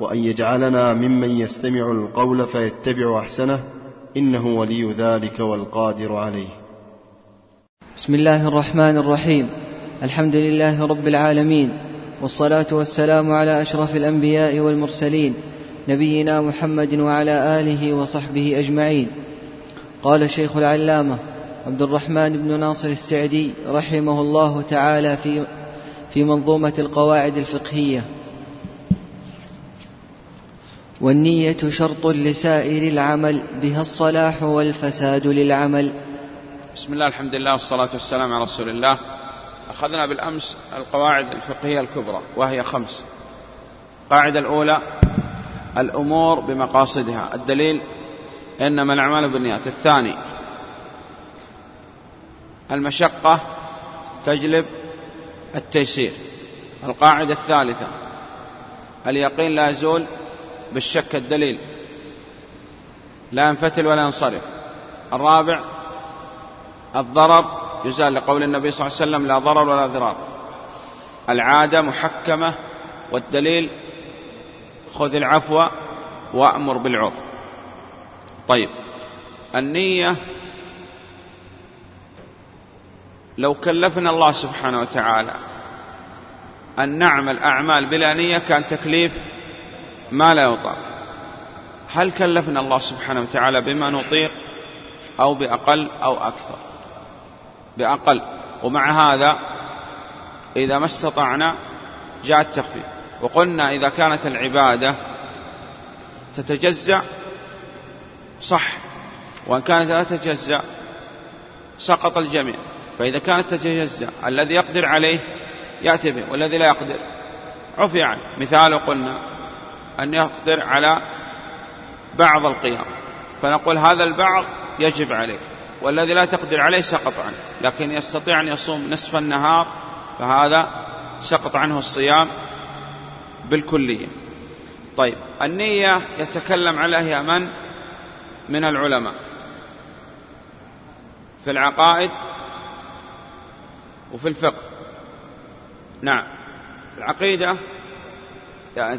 وأن يجعلنا ممن يستمع القول فيتبع أحسنه إنه ولي ذلك والقادر عليه. بسم الله الرحمن الرحيم. الحمد لله رب العالمين والصلاة والسلام على أشرف الأنبياء والمرسلين نبينا محمد وعلى آله وصحبه أجمعين. قال شيخ العلامة عبد الرحمن بن ناصر السعدي رحمه الله تعالى في في منظومة القواعد الفقهية. والنية شرط لسائر العمل بها الصلاح والفساد للعمل. بسم الله الحمد لله والصلاة والسلام على رسول الله. أخذنا بالأمس القواعد الفقهية الكبرى وهي خمس. القاعدة الأولى الأمور بمقاصدها. الدليل إنما الأعمال بالنيات. الثاني المشقة تجلب التيسير. القاعدة الثالثة اليقين لا يزول بالشك الدليل. لا ينفتل ولا ينصرف. الرابع الضرر يزال لقول النبي صلى الله عليه وسلم لا ضرر ولا ضرار. العادة محكمة والدليل خذ العفو وأمر بالعرف. طيب النية لو كلفنا الله سبحانه وتعالى أن نعمل أعمال بلا نية كان تكليف ما لا يطاق. هل كلفنا الله سبحانه وتعالى بما نطيق أو بأقل أو أكثر؟ بأقل. ومع هذا إذا ما استطعنا جاء التخفيف. وقلنا إذا كانت العبادة تتجزأ صح وإن كانت لا تتجزأ سقط الجميع. فإذا كانت تتجزأ الذي يقدر عليه يأتي به والذي لا يقدر عفي عنه. مثال قلنا أن يقدر على بعض القيام. فنقول هذا البعض يجب عليك والذي لا تقدر عليه سقط عنه لكن يستطيع أن يصوم نصف النهار فهذا سقط عنه الصيام بالكلية. طيب النية يتكلم عليها من؟ من العلماء. في العقائد وفي الفقه. نعم. العقيدة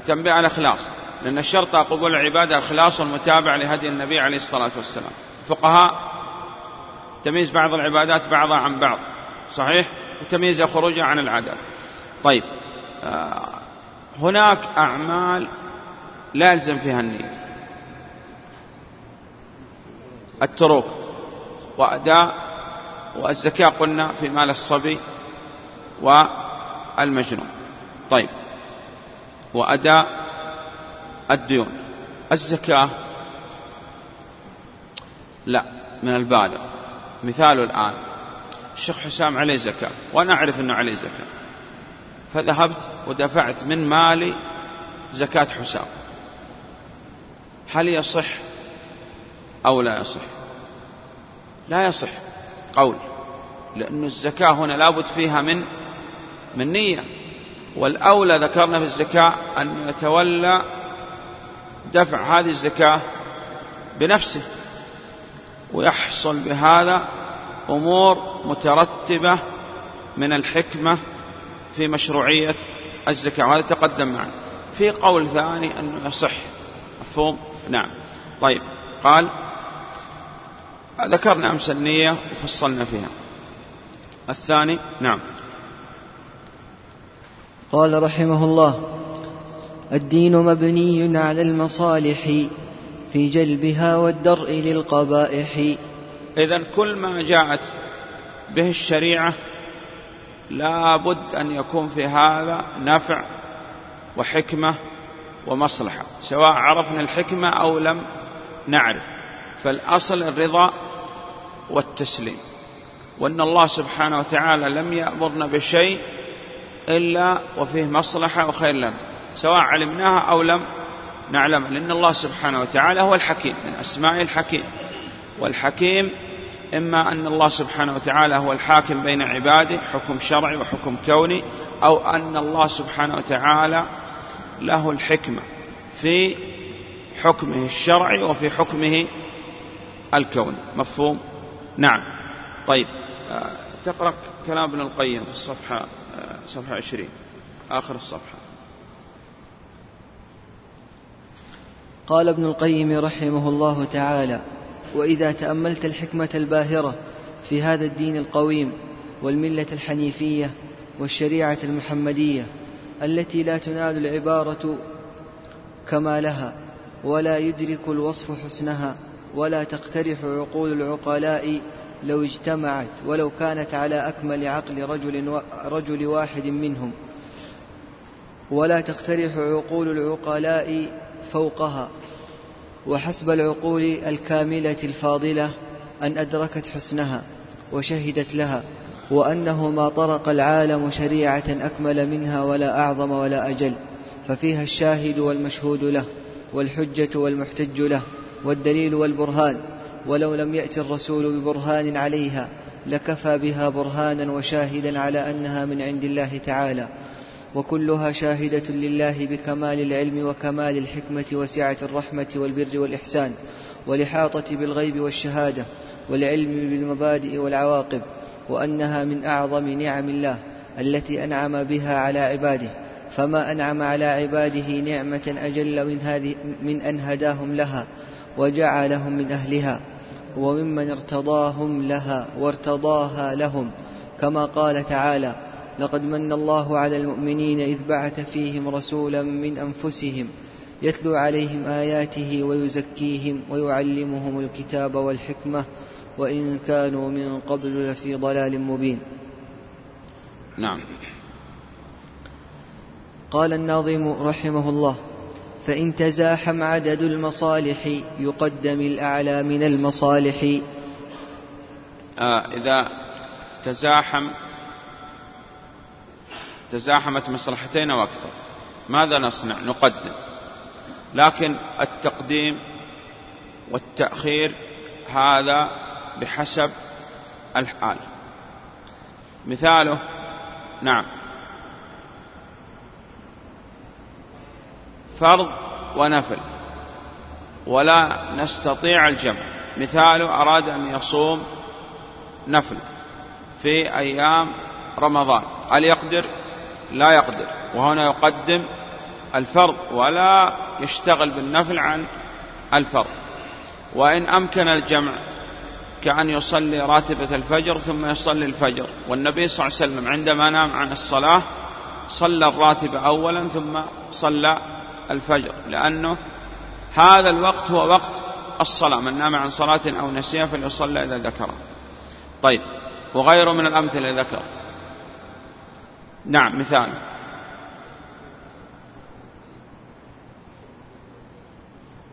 تنبيه على الإخلاص لأن الشرط قبول العبادة الإخلاص والمتابعة لهدي النبي عليه الصلاة والسلام. فقهاء تمييز بعض العبادات بعضها عن بعض. صحيح؟ وتمييز خروجها عن العادات. طيب آه، هناك أعمال لا يلزم فيها النية. التروك وأداء والزكاة قلنا في مال الصبي والمجنون. طيب وأداء الديون. الزكاة لا من البالغ. مثال الآن الشيخ حسام عليه زكاة. وأنا أعرف أنه عليه زكاة. فذهبت ودفعت من مالي زكاة حسام. هل يصح أو لا يصح؟ لا يصح. قول. لأن الزكاة هنا لابد فيها من من نية. والأولى ذكرنا في الزكاة أن يتولى دفع هذه الزكاة بنفسه ويحصل بهذا أمور مترتبة من الحكمة في مشروعية الزكاة وهذا تقدم معنا. في قول ثاني أنه يصح مفهوم؟ نعم. طيب قال ذكرنا أمس النية وفصلنا فيها. الثاني نعم. قال رحمه الله الدين مبني على المصالح في جلبها والدرء للقبائح. إذا كل ما جاءت به الشريعة لا بد أن يكون في هذا نفع وحكمة ومصلحة سواء عرفنا الحكمة أو لم نعرف. فالأصل الرضا والتسليم وأن الله سبحانه وتعالى لم يأمرنا بشيء إلا وفيه مصلحة وخير لنا سواء علمناها أو لم نعلم أن الله سبحانه وتعالى هو الحكيم من أسماء الحكيم. والحكيم إما أن الله سبحانه وتعالى هو الحاكم بين عباده حكم شرعي وحكم كوني أو أن الله سبحانه وتعالى له الحكمة في حكمه الشرعي وفي حكمه الكوني. مفهوم؟ نعم. طيب آه، تقرأ كلام ابن القيم في الصفحة صفحة عشرين. آخر الصفحة. قال ابن القيم رحمه الله تعالى وإذا تأملت الحكمة الباهرة في هذا الدين القويم والملة الحنيفية والشريعة المحمدية التي لا تنال العبارة كمالها ولا يدرك الوصف حسنها ولا تقترح عقول العقلاء لو اجتمعت ولو كانت على أكمل عقل رجل رجل واحد منهم. ولا تقترح عقول العقلاء فوقها. وحسب العقول الكاملة الفاضلة أن أدركت حسنها وشهدت لها وأنه ما طرق العالم شريعة أكمل منها ولا أعظم ولا أجل ففيها الشاهد والمشهود له والحجة والمحتج له والدليل والبرهان. ولو لم يأت الرسول ببرهان عليها لكفى بها برهانا وشاهدا على أنها من عند الله تعالى. وكلها شاهدة لله بكمال العلم وكمال الحكمة وسعة الرحمة والبر والإحسان والإحاطة بالغيب والشهادة والعلم بالمبادئ والعواقب وأنها من أعظم نعم الله التي أنعم بها على عباده. فما أنعم على عباده نعمة أجل من, هذه من أن هداهم لها وجعلهم من أهلها. وممن ارتضاهم لها وارتضاها لهم. كما قال تعالى لقد من الله على المؤمنين إذ بعث فيهم رسولا من أنفسهم يتلو عليهم آياته ويزكيهم ويعلمهم الكتاب والحكمة وإن كانوا من قبل لفي ضلال مبين. نعم. قال الناظم رحمه الله فإن تزاحم عدد المصالح يقدم الأعلى من المصالح. آه إذا تزاحم تزاحمت مصلحتين أو أكثر ماذا نصنع؟ نقدم. لكن التقديم والتأخير هذا بحسب الحال. مثاله نعم. فرض ونفل ولا نستطيع الجمع. مثاله أراد أن يصوم نفل في أيام رمضان. هل يقدر؟ لا يقدر. وهنا يقدم الفرض ولا يشتغل بالنفل عن الفرض. وإن أمكن الجمع كأن يصلي راتبة الفجر ثم يصلي الفجر. والنبي صلى الله عليه وسلم عندما نام عن الصلاة صلى الراتبة أولا ثم صلى الفجر لأنه هذا الوقت هو وقت الصلاة من نام عن صلاة أو نسيها فليصلى إذا ذكره. طيب وغيره من الأمثلة ذكر. نعم مثال.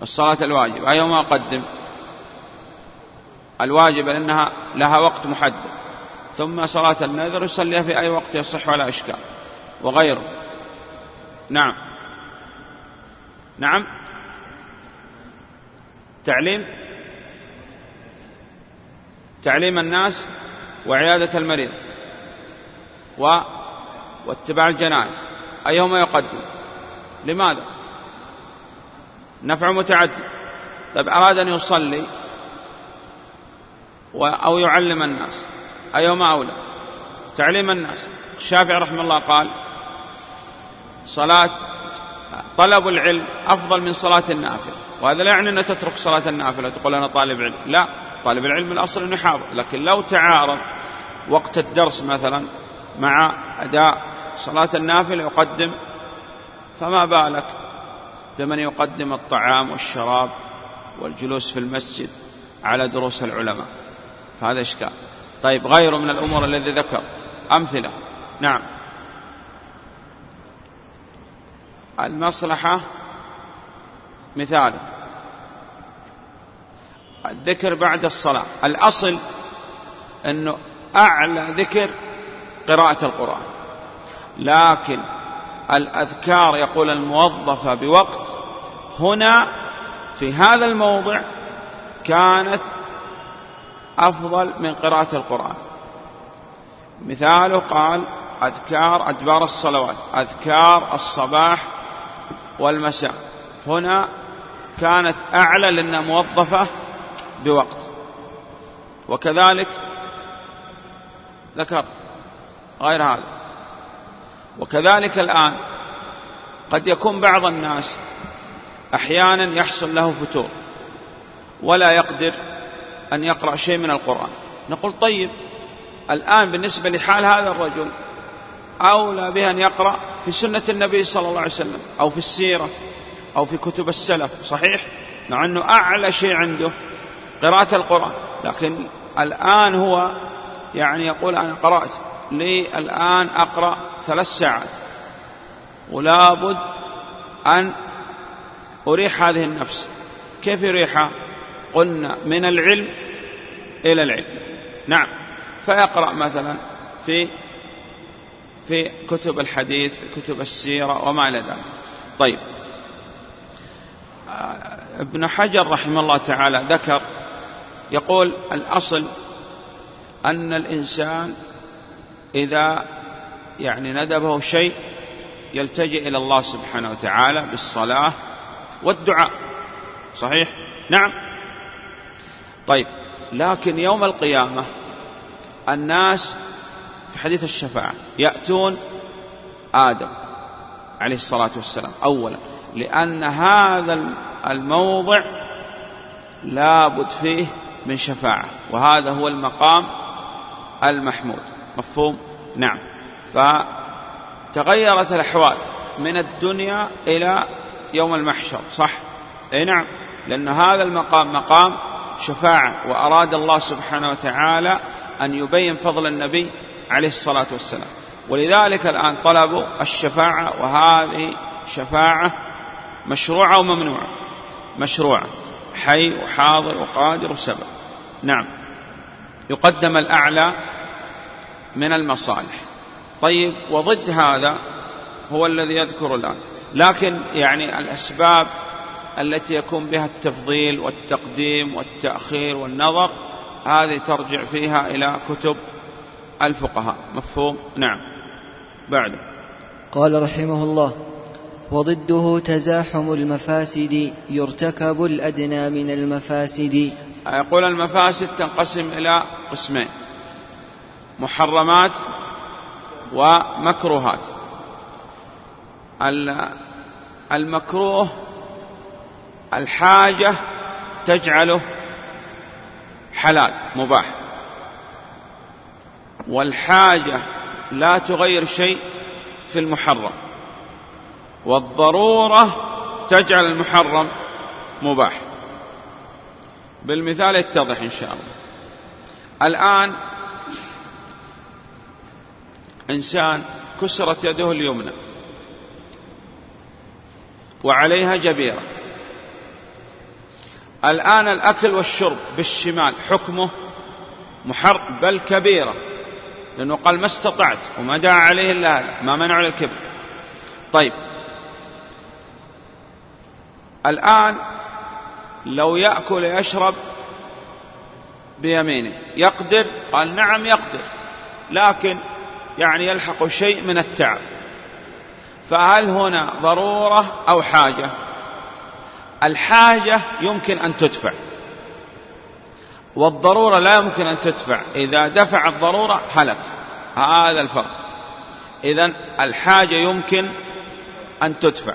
الصلاة الواجب. أيهما أقدم؟ الواجب لأنها لها وقت محدد. ثم صلاة النذر يصليها في أي وقت يصح ولا إشكال. وغيره. نعم. نعم. تعليم. تعليم الناس وعيادة المريض و واتباع الجنائز. أيهما يقدم؟ لماذا؟ نفع متعدد. طيب أراد أن يصلي أو يعلم الناس. أيهما أولى؟ تعليم الناس. الشافعي رحمه الله قال صلاة طلب العلم أفضل من صلاة النافلة. وهذا لا يعني أن تترك صلاة النافلة تقول أنا طالب علم. لا طالب العلم الأصل أنه يحافظ. لكن لو تعارض وقت الدرس مثلا مع أداء صلاة النافلة يقدم فما بالك؟ بمن يقدم الطعام والشراب والجلوس في المسجد على دروس العلماء. فهذا إشكال. طيب غيره من الأمور الذي ذكر. أمثلة. نعم. المصلحة مثال الذكر بعد الصلاة. الأصل أنه أعلى ذكر قراءة القرآن. لكن الأذكار يقول الموظفة بوقت هنا في هذا الموضع كانت أفضل من قراءة القرآن. مثاله قال أذكار أدبار الصلوات أذكار الصباح والمساء هنا كانت أعلى لأنها موظفة بوقت. وكذلك ذكر غير هذا. وكذلك الآن قد يكون بعض الناس أحيانا يحصل له فتور ولا يقدر أن يقرأ شيء من القرآن. نقول طيب الآن بالنسبة لحال هذا الرجل أولى به أن يقرأ في سنة النبي صلى الله عليه وسلم أو في السيرة أو في كتب السلف صحيح؟ مع أنه أعلى شيء عنده قراءة القرآن لكن الآن هو يعني يقول أنا قرأت لي الآن أقرأ ثلاث ساعات. ولا بد أن أريح هذه النفس. كيف يريحها قلنا من العلم إلى العلم. نعم. فيقرأ مثلا في في كتب الحديث في كتب السيرة وما إلى ذلك. طيب. ابن حجر رحمه الله تعالى ذكر يقول الأصل أن الإنسان إذا يعني ندبه شيء يلتجئ إلى الله سبحانه وتعالى بالصلاة والدعاء. صحيح؟ نعم. طيب. لكن يوم القيامة الناس في حديث الشفاعة. يأتون آدم عليه الصلاة والسلام. أولا لأن هذا الموضع لابد فيه من شفاعة وهذا هو المقام المحمود. مفهوم؟ نعم. فتغيرت الأحوال من الدنيا إلى يوم المحشر صح؟ أي نعم. لأن هذا المقام مقام شفاعة وأراد الله سبحانه وتعالى أن يبين فضل النبي عليه الصلاة والسلام. ولذلك الآن طلبوا الشفاعة وهذه شفاعة مشروعة وممنوعة مشروعة. حي وحاضر وقادر وسبب. نعم. يقدم الأعلى من المصالح. طيب وضد هذا هو الذي يذكر الآن. لكن يعني الأسباب التي يكون بها التفضيل والتقديم والتأخير والنظر هذه ترجع فيها إلى كتب الفقهاء. مفهوم؟ نعم. بعده. قال رحمه الله وضده تزاحم المفاسد يرتكب الأدنى من المفاسد. يقول المفاسد تنقسم إلى قسمين محرمات ومكروهات. المكروه الحاجة تجعله حلال مباح. والحاجة لا تغير شيء في المحرم والضرورة تجعل المحرم مباح. بالمثال يتضح إن شاء الله. الآن إنسان كسرت يده اليمنى وعليها جبيرة. الآن الأكل والشرب بالشمال حكمه محر بل كبيرة. لأنه قال ما استطعت وما دعا عليه إلا هذا ما منع الكبر. طيب. الآن لو يأكل يشرب بيمينه يقدر؟ قال نعم يقدر لكن يعني يلحق شيء من التعب. فهل هنا ضرورة أو حاجة؟ الحاجة يمكن أن تدفع. والضرورة لا يمكن أن تدفع. إذا دفع الضرورة هلك هذا الفرق. إذا الحاجة يمكن أن تدفع.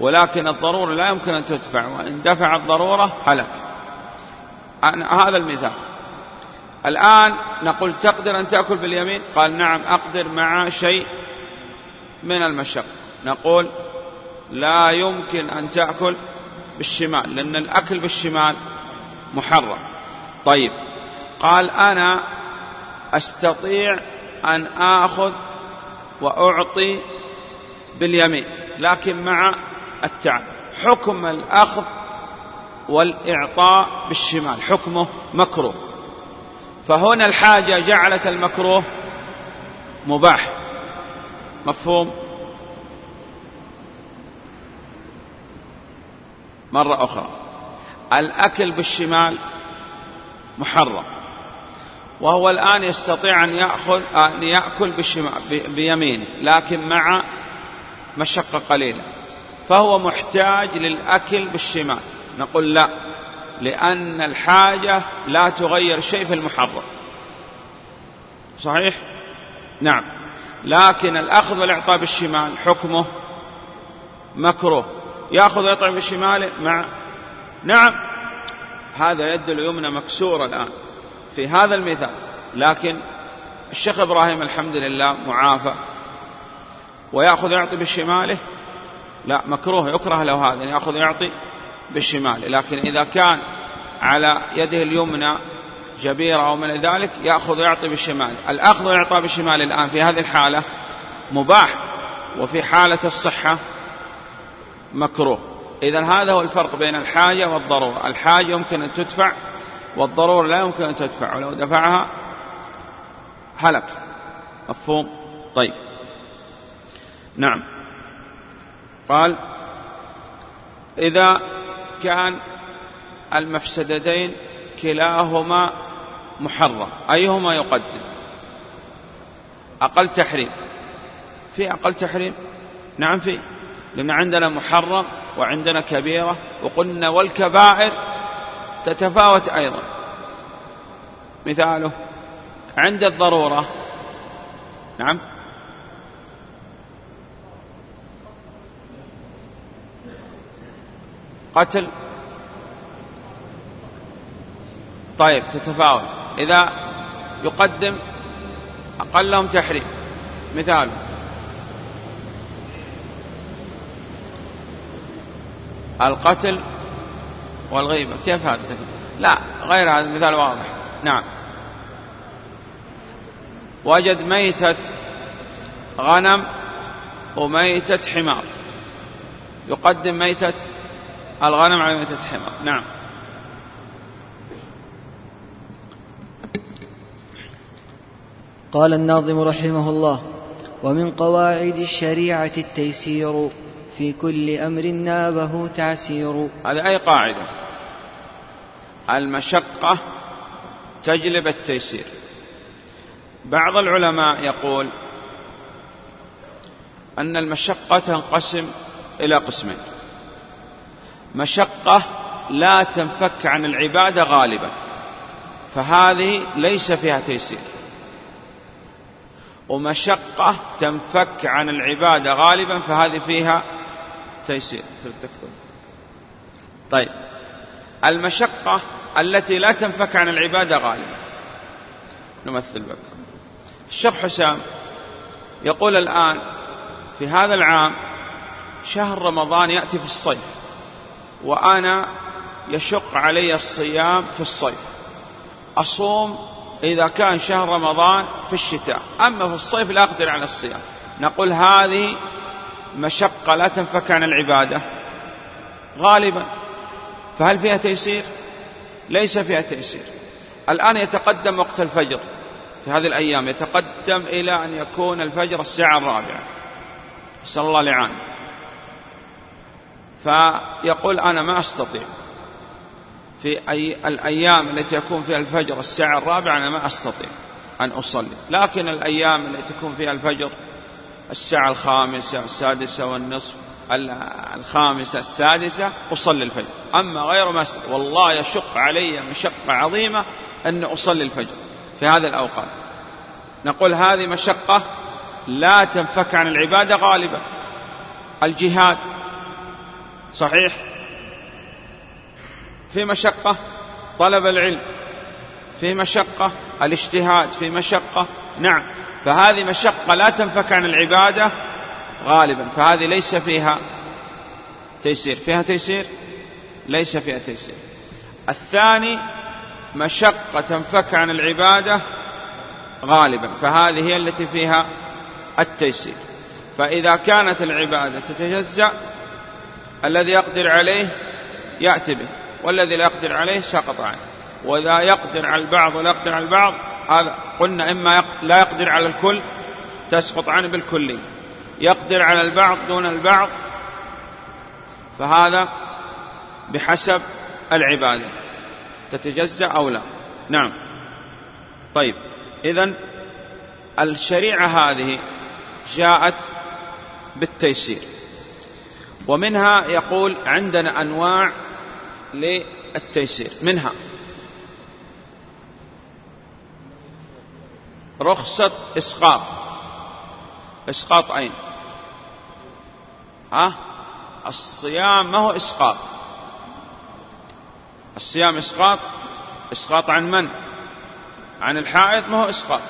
ولكن الضرورة لا يمكن أن تدفع. وإن دفع الضرورة هلك هذا المثال. الآن نقول تقدر أن تأكل باليمين؟ قال نعم أقدر مع شيء من المشقة نقول لا يمكن أن تأكل بالشمال لأن الأكل بالشمال محرم. طيب. قال أنا أستطيع أن آخذ وأعطي باليمين لكن مع التعب. حكم الأخذ والإعطاء بالشمال حكمه مكروه. فهنا الحاجة جعلت المكروه مباح. مفهوم؟ مرة أخرى. الأكل بالشمال محرم. وهو الآن يستطيع أن يأخذ أن يأكل بالشمال بيمينه لكن مع مشقة قليلة. فهو محتاج للأكل بالشمال. نقول لا لأن الحاجة لا تغير شيء في المحرم. صحيح؟ نعم. لكن الأخذ والإعطاء بالشمال حكمه مكروه. يأخذ ويطعم بالشمال مع نعم. هذا يد اليمنى مكسورة الآن في هذا المثال لكن الشيخ إبراهيم الحمد لله معافى ويأخذ ويعطي بالشماله. لا مكروه يكره له هذا يأخذ ويعطي بالشمال لكن إذا كان على يده اليمنى جبيرة أو من ذلك يأخذ ويعطي بالشمال الأخذ والإعطاء بالشمال الآن في هذه الحالة مباح وفي حالة الصحة مكروه. إذا هذا هو الفرق بين الحاجة والضرورة. الحاجة يمكن أن تدفع والضرورة لا يمكن أن تدفع ولو دفعها هلك. مفهوم؟ طيب. نعم. قال إذا كان المفسدتين كلاهما محرم أيهما يقدم؟ أقل تحريم. في أقل تحريم؟ نعم في. لأن عندنا محرم وعندنا كبيرة وقلنا والكبائر تتفاوت أيضا. مثاله عند الضرورة. نعم. قتل. طيب تتفاوت. إذا يقدم أقلهم تحريم. مثال القتل والغيبة. كيف هذا لا غير هذا المثال واضح. نعم. وجد ميتة غنم وميتة حمار. يقدم ميتة الغنم على ميتة الحمار نعم. قال الناظم رحمه الله ومن قواعد الشريعة التيسير في كل أمر نابه تعسير. هذه أي قاعدة؟ المشقة تجلب التيسير. بعض العلماء يقول أن المشقة تنقسم إلى قسمين. مشقة لا تنفك عن العبادة غالبا فهذه ليس فيها تيسير. ومشقة تنفك عن العبادة غالبا فهذه فيها تيسير. تكتب. طيب. المشقة التي لا تنفك عن العبادة غالبا. نمثل بك. الشيخ حسام يقول الآن في هذا العام شهر رمضان يأتي في الصيف وأنا يشق علي الصيام في الصيف. أصوم إذا كان شهر رمضان في الشتاء. أما في الصيف لا أقدر على الصيام. نقول هذه مشقة لا تنفك عن العبادة. غالبا. فهل فيها تيسير؟ ليس فيها تيسير. الآن يتقدم وقت الفجر. في هذه الأيام يتقدم إلى أن يكون الفجر الساعة الرابعة. نسأل الله لعان فيقول أنا ما أستطيع. في أي الأيام التي يكون فيها الفجر الساعة الرابعة أنا ما أستطيع أن أصلي. لكن الأيام التي تكون فيها الفجر الساعة الخامسة السادسة والنصف الخامسة السادسة أصلي الفجر. أما غير ما أستطيع والله يشق علي مشقة عظيمة أن أصلي الفجر في هذه الأوقات. نقول هذه مشقة لا تنفك عن العبادة غالبا. الجهاد صحيح؟ في مشقة طلب العلم في مشقة الاجتهاد في مشقة نعم. فهذه مشقة لا تنفك عن العبادة غالبا. فهذه ليس فيها تيسير. فيها تيسير؟ ليس فيها تيسير. الثاني مشقة تنفك عن العبادة غالبا. فهذه هي التي فيها التيسير. فإذا كانت العبادة تتجزأ الذي يقدر عليه يأتي به والذي لا يقدر عليه سقط عنه. وإذا يقدر على البعض ولا يقدر على البعض هذا قلنا إما لا يقدر على الكل تسقط عنه بالكلي يقدر على البعض دون البعض فهذا بحسب العبادة. تتجزأ أو لا؟ نعم. طيب إذا الشريعة هذه جاءت بالتيسير. ومنها يقول عندنا أنواع للتيسير. منها رخصة إسقاط. إسقاط أين؟ ها؟ الصيام ما هو إسقاط. الصيام إسقاط؟ إسقاط عن من؟ عن الحائض ما هو إسقاط.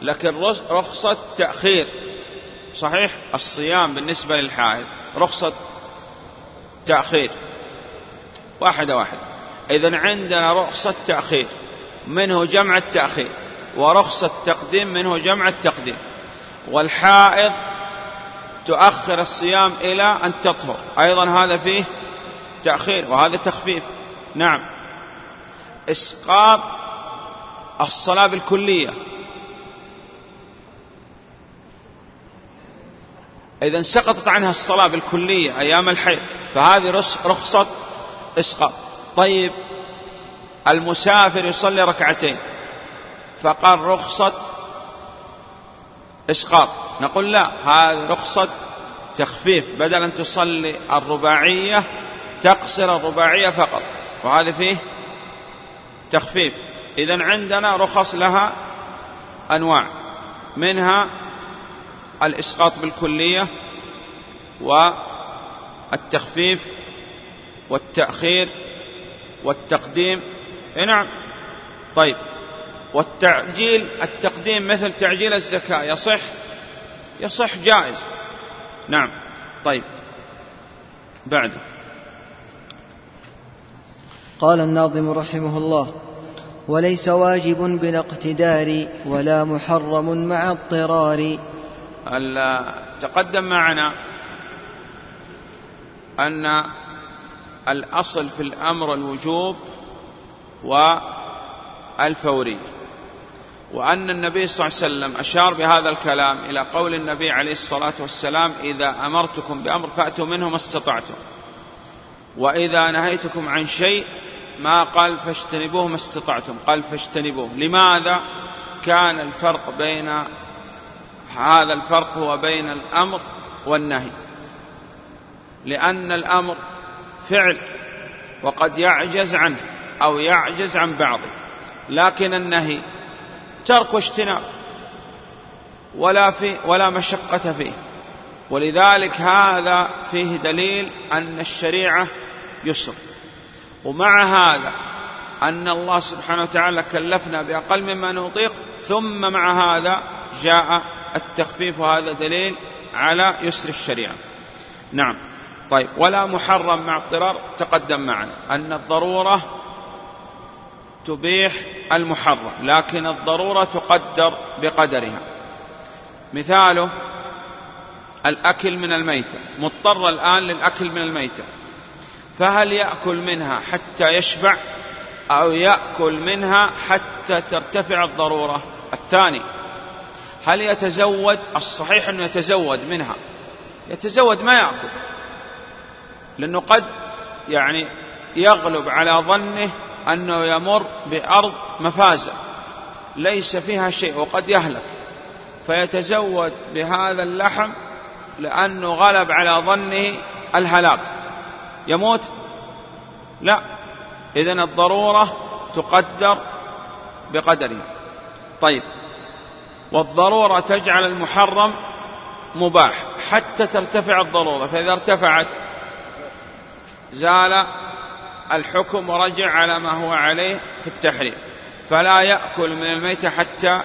لكن رخصة تأخير. صحيح؟ الصيام بالنسبة للحائض رخصة تأخير. واحدة واحدة. إذا عندنا رخصة تأخير. منه جمع التأخير. ورخصة تقديم منه جمع التقديم. والحائض تؤخر الصيام إلى أن تطهر. أيضا هذا فيه تأخير وهذا تخفيف. نعم. إسقاط الصلاة بالكلية. إذا سقطت عنها الصلاة بالكلية أيام الحيض فهذه رخصة إسقاط. طيب المسافر يصلي ركعتين. فقال رخصة إسقاط. نقول لا هذه رخصة تخفيف. بدل أن تصلي الرباعية تقصر الرباعية فقط. وهذا فيه تخفيف. إذا عندنا رخص لها أنواع. منها الإسقاط بالكلية والتخفيف والتأخير والتقديم. نعم. طيب. والتعجيل التقديم مثل تعجيل الزكاة يصح؟ يصح جائز. نعم. طيب. بعده قال الناظم رحمه الله وليس واجب بالاقتدار ولا محرم مع اضطرار. تقدم معنا أن الأصل في الأمر الوجوب والفورية. وأن النبي صلى الله عليه وسلم أشار بهذا الكلام إلى قول النبي عليه الصلاة والسلام إذا أمرتكم بأمر فأتوا منه ما استطعتم. وإذا نهيتكم عن شيء ما قال فاجتنبوه ما استطعتم قال فاجتنبوه. لماذا؟ كان الفرق بين هذا الفرق هو بين الأمر والنهي. لأن الأمر فعل وقد يعجز عنه أو يعجز عن بعضه لكن النهي ترك واجتناب ولا في ولا مشقة فيه. ولذلك هذا فيه دليل أن الشريعة يسر. ومع هذا أن الله سبحانه وتعالى كلفنا بأقل مما نطيق ثم مع هذا جاء التخفيف وهذا دليل على يسر الشريعة. نعم. طيب. ولا محرم مع اضطرار تقدم معنا أن الضرورة تبيح المحرم لكن الضرورة تقدر بقدرها. مثاله الأكل من الميتة مضطر الآن للأكل من الميتة. فهل يأكل منها حتى يشبع؟ أو يأكل منها حتى ترتفع الضرورة؟ الثاني هل يتزود؟ الصحيح أنه يتزود منها. يتزود ما يأكل لأنه قد يعني يغلب على ظنه أنه يمر بأرض مفازة ليس فيها شيء وقد يهلك. فيتزود بهذا اللحم لأنه غلب على ظنه الهلاك. يموت؟ لا. إذا الضرورة تقدر بقدرها طيب. والضرورة تجعل المحرم مباح حتى ترتفع الضرورة فإذا ارتفعت زال الحكم ورجع على ما هو عليه في التحريم. فلا يأكل من الميتة حتى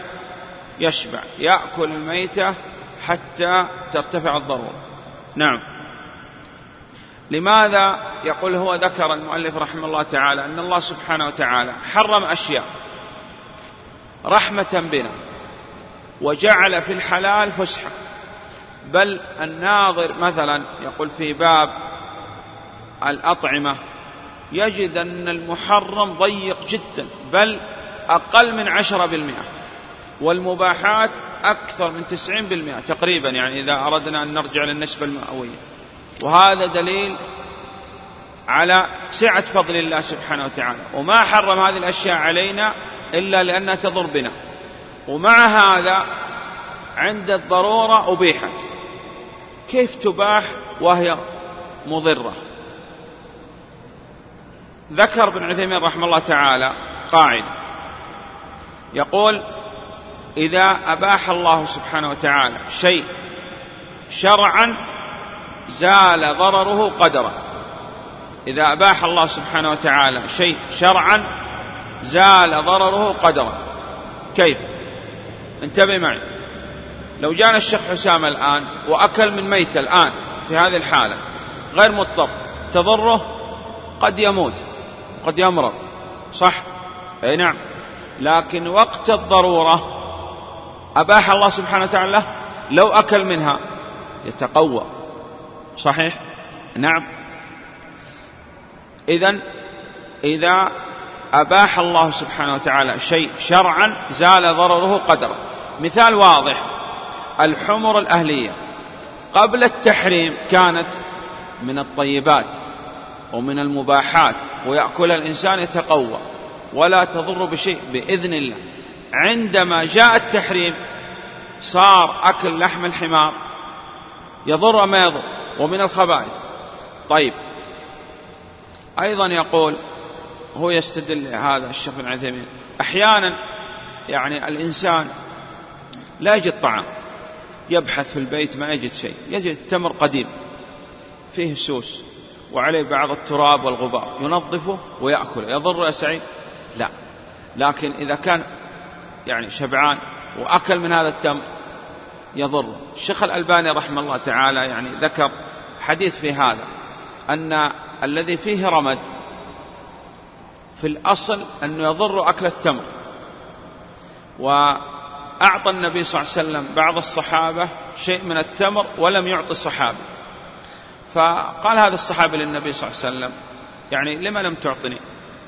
يشبع. يأكل الميتة حتى ترتفع الضرورة. نعم. لماذا يقول هو ذكر المؤلف رحمه الله تعالى أن الله سبحانه وتعالى حرم أشياء رحمة بنا وجعل في الحلال فسحة. بل الناظر مثلا يقول في باب الأطعمة يجد أن المحرم ضيق جدا بل أقل من عشرة بالمئة. والمباحات أكثر من تسعين بالمئة تقريبا يعني إذا أردنا أن نرجع للنسبة المئوية. وهذا دليل على سعة فضل الله سبحانه وتعالى. وما حرم هذه الأشياء علينا إلا لأنها تضر بنا. ومع هذا عند الضرورة أبيحت. كيف تباح وهي مضرة؟ ذكر ابن عثيمين رحمه الله تعالى قاعدة يقول إذا أباح الله سبحانه وتعالى شيء شرعا زال ضرره قدرا إذا أباح الله سبحانه وتعالى شيء شرعا زال ضرره قدرا كيف؟ انتبه معي. لو جانا الشيخ حسام الآن وأكل من ميت الآن في هذه الحالة غير مضطر تضره قد يموت. قد يمرض صح؟ أي نعم. لكن وقت الضرورة أباح الله سبحانه وتعالى لو أكل منها يتقوى. صحيح؟ نعم. إذا إذا أباح الله سبحانه وتعالى شيء شرعا زال ضرره قدرا مثال واضح. الحمر الأهلية قبل التحريم كانت من الطيبات. ومن المباحات ويأكل الإنسان يتقوى ولا تضر بشيء بإذن الله. عندما جاء التحريم صار أكل لحم الحمار يضر ما يضر ومن الخبائث. طيب أيضا يقول هو يستدل هذا الشيخ بن عثيمين أحيانا يعني الإنسان لا يجد طعام يبحث في البيت ما يجد شيء يجد تمر قديم فيه سوس وعليه بعض التراب والغبار ينظفه ويأكله يضر يا سعيد؟ لا. لكن إذا كان يعني شبعان وأكل من هذا التمر يضر. الشيخ الألباني رحمه الله تعالى يعني ذكر حديث في هذا أن الذي فيه رمد في الأصل أنه يضر أكل التمر. وأعطى النبي صلى الله عليه وسلم بعض الصحابة شيء من التمر ولم يعطي الصحابة. فقال هذا الصحابي للنبي صلى الله عليه وسلم يعني لما لم تعطني؟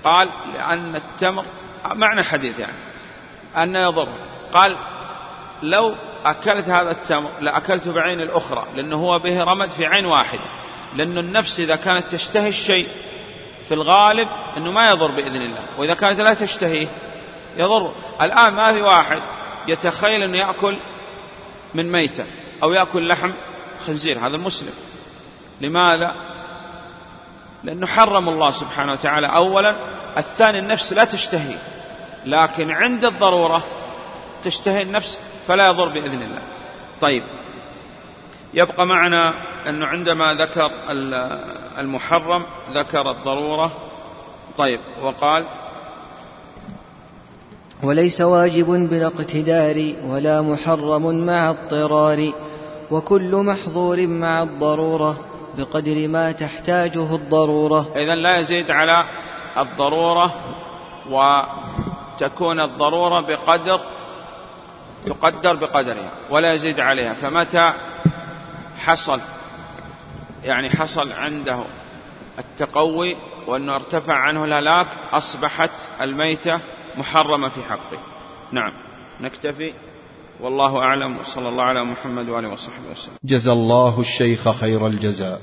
قال لأن التمر معنى حديث يعني أن يضر. قال لو أكلت هذا التمر لأكلته بعين الأخرى لأنه هو به رمد في عين واحدة لأن النفس إذا كانت تشتهي الشيء في الغالب أنه ما يضر بإذن الله وإذا كانت لا تشتهيه يضر. الآن ما في واحد يتخيل أنه يأكل من ميتة أو يأكل لحم خنزير هذا المسلم لماذا؟ لأنه حرم الله سبحانه وتعالى. أولا الثاني النفس لا تشتهي. لكن عند الضرورة تشتهي النفس فلا يضر بإذن الله. طيب. يبقى معنا أنه عندما ذكر المحرم ذكر الضرورة. طيب. وقال وليس واجب بالاقتدار ولا محرم مع اضطرار وكل محظور مع الضرورة. بقدر ما تحتاجه الضرورة. إذا لا يزيد على الضرورة وتكون الضرورة بقدر تقدر بقدرها ولا يزيد عليها. فمتى حصل؟ يعني حصل عنده التقوي وأنه ارتفع عنه الهلاك أصبحت الميتة محرمة في حقه. نعم نكتفي. والله أعلم وصلى الله على محمد وآله وصحبه وسلم. جزى الله الشيخ خير الجزاء.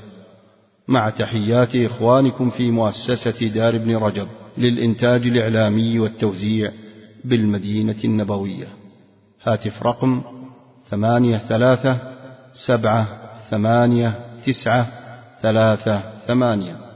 مع تحيات إخوانكم في مؤسسة دار ابن رجب للإنتاج الإعلامي والتوزيع بالمدينة النبوية. هاتف رقم ثمانية ثلاثة سبعة ثمانية تسعة ثلاثة ثمانية.